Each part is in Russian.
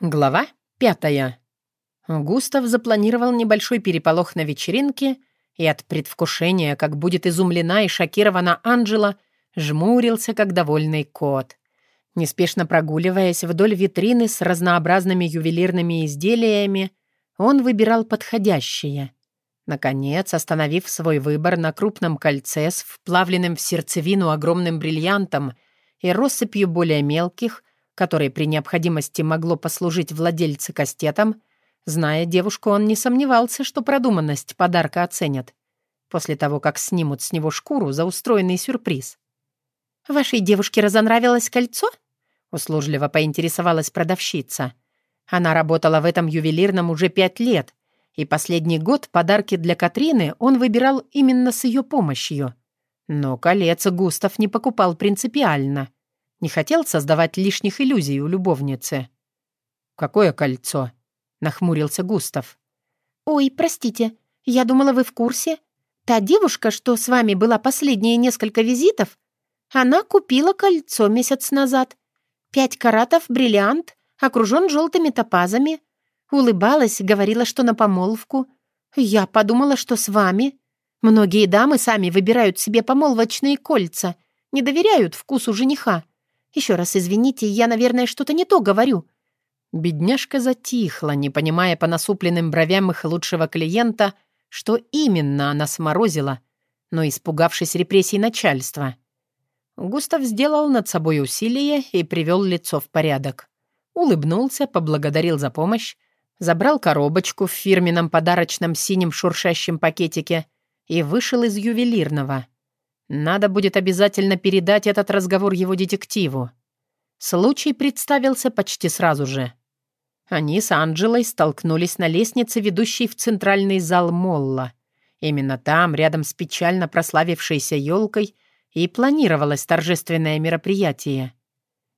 Глава пятая. Густав запланировал небольшой переполох на вечеринке, и от предвкушения, как будет изумлена и шокирована Анджела, жмурился, как довольный кот. Неспешно прогуливаясь вдоль витрины с разнообразными ювелирными изделиями, он выбирал подходящее. Наконец, остановив свой выбор на крупном кольце с вплавленным в сердцевину огромным бриллиантом и россыпью более мелких, которое при необходимости могло послужить владельце кастетом, зная девушку, он не сомневался, что продуманность подарка оценят. После того, как снимут с него шкуру за устроенный сюрприз. «Вашей девушке разонравилось кольцо?» — услужливо поинтересовалась продавщица. Она работала в этом ювелирном уже пять лет, и последний год подарки для Катрины он выбирал именно с ее помощью. Но колец Густав не покупал принципиально — не хотел создавать лишних иллюзий у любовницы. «Какое кольцо?» — нахмурился Густав. «Ой, простите, я думала, вы в курсе. Та девушка, что с вами была последние несколько визитов, она купила кольцо месяц назад. Пять каратов, бриллиант, окружен желтыми топазами. Улыбалась, говорила, что на помолвку. Я подумала, что с вами. Многие дамы сами выбирают себе помолвочные кольца, не доверяют вкусу жениха. Еще раз извините, я, наверное, что-то не то говорю». Бедняжка затихла, не понимая по насупленным бровям их лучшего клиента, что именно она сморозила, но испугавшись репрессий начальства. Густав сделал над собой усилие и привел лицо в порядок. Улыбнулся, поблагодарил за помощь, забрал коробочку в фирменном подарочном синем шуршащем пакетике и вышел из ювелирного. Надо будет обязательно передать этот разговор его детективу. Случай представился почти сразу же. Они с Анджелой столкнулись на лестнице, ведущей в центральный зал Молла. Именно там, рядом с печально прославившейся елкой, и планировалось торжественное мероприятие.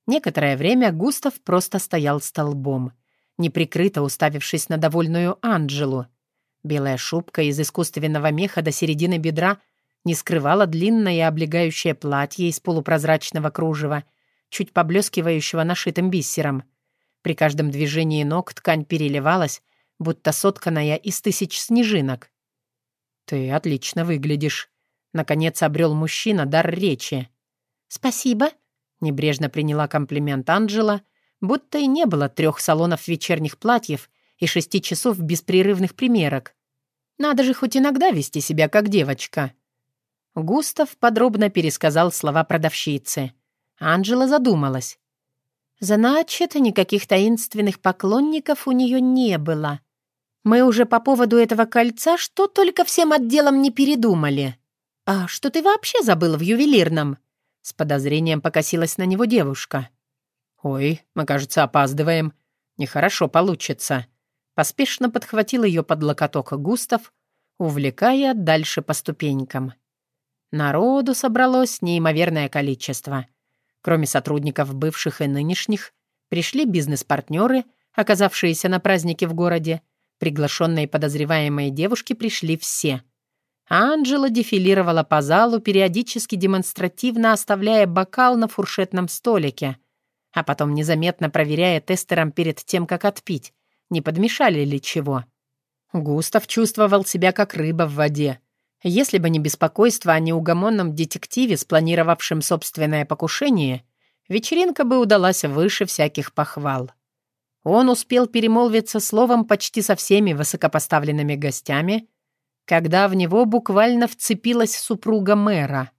Некоторое время Густав просто стоял столбом, неприкрыто уставившись на довольную Анджелу. Белая шубка из искусственного меха до середины бедра — не скрывала длинное облегающее платье из полупрозрачного кружева, чуть поблескивающего нашитым бисером. При каждом движении ног ткань переливалась, будто сотканная из тысяч снежинок. «Ты отлично выглядишь», — наконец обрел мужчина дар речи. «Спасибо», — небрежно приняла комплимент Анджела, будто и не было трех салонов вечерних платьев и шести часов беспрерывных примерок. «Надо же хоть иногда вести себя как девочка». Густав подробно пересказал слова продавщицы. Анжела задумалась. «Значит, никаких таинственных поклонников у нее не было. Мы уже по поводу этого кольца что только всем отделом не передумали. А что ты вообще забыл в ювелирном?» С подозрением покосилась на него девушка. «Ой, мы, кажется, опаздываем. Нехорошо получится». Поспешно подхватил ее под локоток Густав, увлекая дальше по ступенькам. Народу собралось неимоверное количество. Кроме сотрудников бывших и нынешних, пришли бизнес-партнеры, оказавшиеся на празднике в городе. Приглашенные подозреваемые девушки пришли все. Анджела дефилировала по залу, периодически демонстративно оставляя бокал на фуршетном столике, а потом незаметно проверяя тестером перед тем, как отпить, не подмешали ли чего. Густав чувствовал себя как рыба в воде — если бы не беспокойство о неугомонном детективе, спланировавшем собственное покушение, вечеринка бы удалась выше всяких похвал. Он успел перемолвиться словом почти со всеми высокопоставленными гостями, когда в него буквально вцепилась супруга мэра.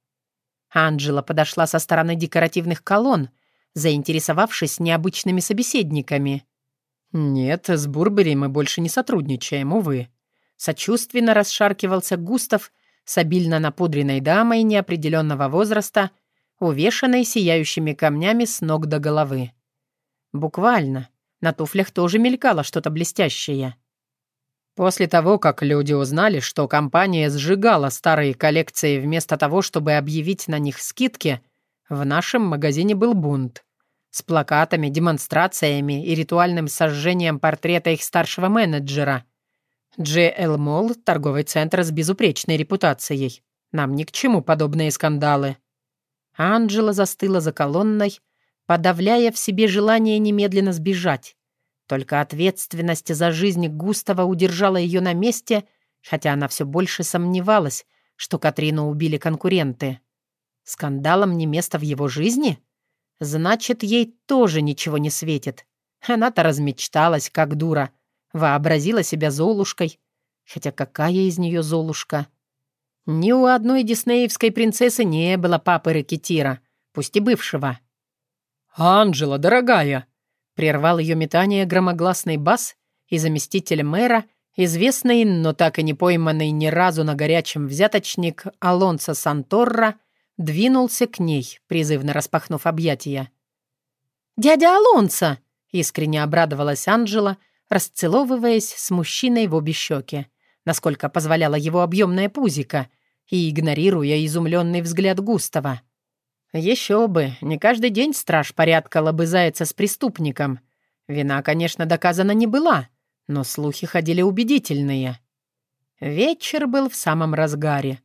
Анджела подошла со стороны декоративных колонн, заинтересовавшись необычными собеседниками. «Нет, с Бурбери мы больше не сотрудничаем, увы», Сочувственно расшаркивался Густав с обильно напудренной дамой неопределенного возраста, увешанной сияющими камнями с ног до головы. Буквально. На туфлях тоже мелькало что-то блестящее. После того, как люди узнали, что компания сжигала старые коллекции вместо того, чтобы объявить на них скидки, в нашем магазине был бунт. С плакатами, демонстрациями и ритуальным сожжением портрета их старшего менеджера — JL Mall — торговый центр с безупречной репутацией. Нам ни к чему подобные скандалы». Анджела застыла за колонной, подавляя в себе желание немедленно сбежать. Только ответственность за жизнь Густава удержала ее на месте, хотя она все больше сомневалась, что Катрину убили конкуренты. Скандалом не место в его жизни? Значит, ей тоже ничего не светит. Она-то размечталась, как дура. Вообразила себя Золушкой. Хотя какая из нее Золушка? Ни у одной диснеевской принцессы не было папы Рекетира, пусть и бывшего. «Анжела, дорогая!» — прервал ее метание громогласный бас, и заместитель мэра, известный, но так и не пойманный ни разу на горячем взяточник Алонсо Санторра, двинулся к ней, призывно распахнув объятия. «Дядя Алонсо!» — искренне обрадовалась Анжела, расцеловываясь с мужчиной в обе щеки, насколько позволяла его объемная пузика, и игнорируя изумленный взгляд Густава. Еще бы, не каждый день страж порядка лобызается с преступником. Вина, конечно, доказана не была, но слухи ходили убедительные. Вечер был в самом разгаре.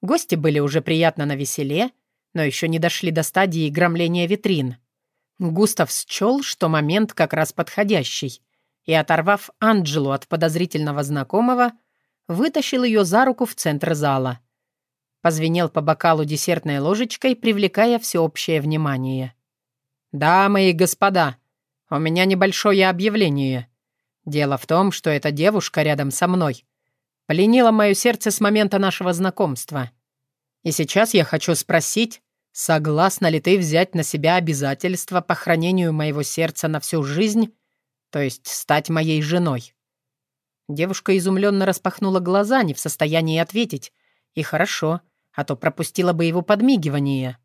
Гости были уже приятно на веселе, но еще не дошли до стадии громления витрин. Густав счел, что момент как раз подходящий, и, оторвав Анджелу от подозрительного знакомого, вытащил ее за руку в центр зала. Позвенел по бокалу десертной ложечкой, привлекая всеобщее внимание. «Дамы и господа, у меня небольшое объявление. Дело в том, что эта девушка рядом со мной пленила мое сердце с момента нашего знакомства. И сейчас я хочу спросить, согласна ли ты взять на себя обязательства по хранению моего сердца на всю жизнь, то есть стать моей женой?» Девушка изумленно распахнула глаза, не в состоянии ответить. И хорошо, а то пропустила бы его подмигивание.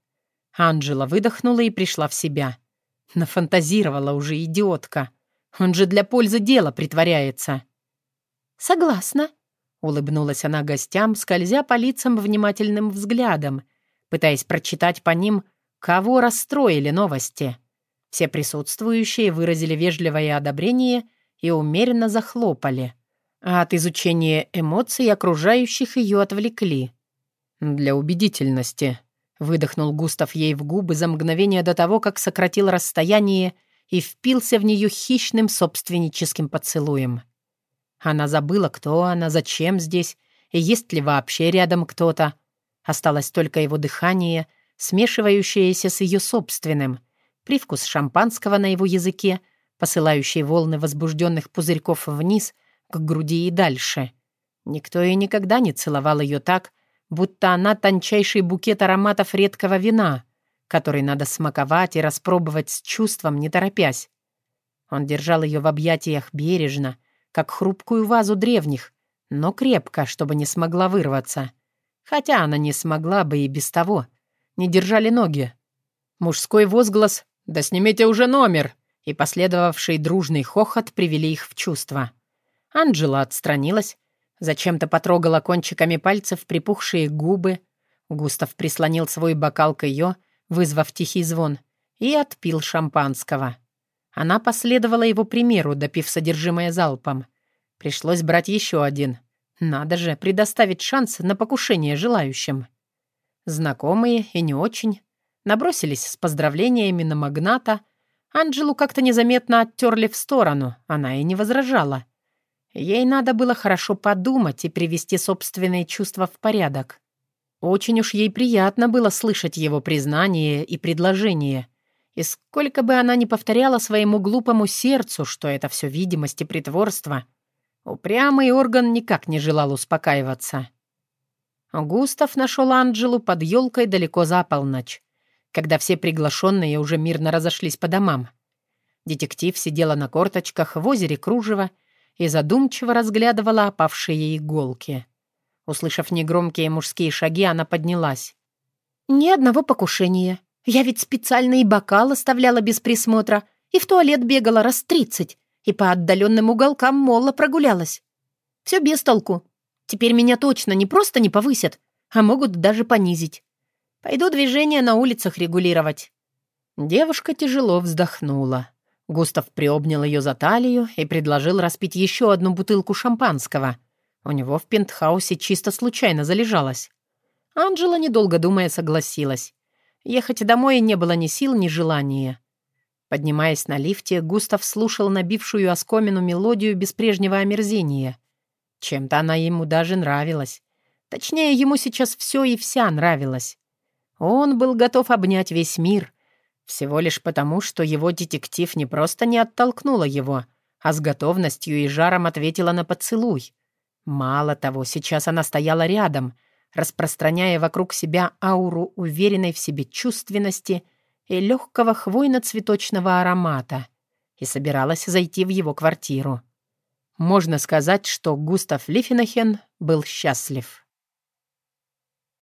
Анджела выдохнула и пришла в себя. Нафантазировала уже идиотка. Он же для пользы дела притворяется. «Согласна», — улыбнулась она гостям, скользя по лицам внимательным взглядом, пытаясь прочитать по ним, кого расстроили новости. Все присутствующие выразили вежливое одобрение и умеренно захлопали а от изучения эмоций окружающих ее отвлекли. «Для убедительности», — выдохнул Густав ей в губы за мгновение до того, как сократил расстояние и впился в нее хищным собственническим поцелуем. Она забыла, кто она, зачем здесь, и есть ли вообще рядом кто-то. Осталось только его дыхание, смешивающееся с ее собственным, привкус шампанского на его языке, посылающий волны возбужденных пузырьков вниз — к груди и дальше. Никто и никогда не целовал ее так, будто она тончайший букет ароматов редкого вина, который надо смаковать и распробовать с чувством, не торопясь. Он держал ее в объятиях бережно, как хрупкую вазу древних, но крепко, чтобы не смогла вырваться. Хотя она не смогла бы и без того. Не держали ноги. Мужской возглас «Да снимите уже номер!» и последовавший дружный хохот привели их в чувство. Анджела отстранилась, зачем-то потрогала кончиками пальцев припухшие губы. Густав прислонил свой бокал к ее, вызвав тихий звон, и отпил шампанского. Она последовала его примеру, допив содержимое залпом. Пришлось брать еще один. Надо же, предоставить шанс на покушение желающим. Знакомые и не очень набросились с поздравлениями на магната. Анджелу как-то незаметно оттерли в сторону, она и не возражала. Ей надо было хорошо подумать и привести собственные чувства в порядок. Очень уж ей приятно было слышать его признание и предложение. И сколько бы она ни повторяла своему глупому сердцу, что это все видимость и притворство, упрямый орган никак не желал успокаиваться. Густав нашел Анджелу под елкой далеко за полночь, когда все приглашенные уже мирно разошлись по домам. Детектив сидела на корточках в озере Кружева и задумчиво разглядывала опавшие иголки. Услышав негромкие мужские шаги, она поднялась. «Ни одного покушения. Я ведь специально и бокал оставляла без присмотра, и в туалет бегала раз тридцать, и по отдаленным уголкам молла прогулялась. Все без толку. Теперь меня точно не просто не повысят, а могут даже понизить. Пойду движение на улицах регулировать». Девушка тяжело вздохнула. Густав приобнял ее за талию и предложил распить еще одну бутылку шампанского. У него в пентхаусе чисто случайно залежалось. Анжела, недолго думая, согласилась. Ехать домой не было ни сил, ни желания. Поднимаясь на лифте, Густав слушал набившую оскомину мелодию без прежнего омерзения. Чем-то она ему даже нравилась. Точнее, ему сейчас все и вся нравилось. Он был готов обнять весь мир, всего лишь потому, что его детектив не просто не оттолкнула его, а с готовностью и жаром ответила на поцелуй. Мало того, сейчас она стояла рядом, распространяя вокруг себя ауру уверенной в себе чувственности и легкого хвойно-цветочного аромата, и собиралась зайти в его квартиру. Можно сказать, что Густав Лифенахен был счастлив.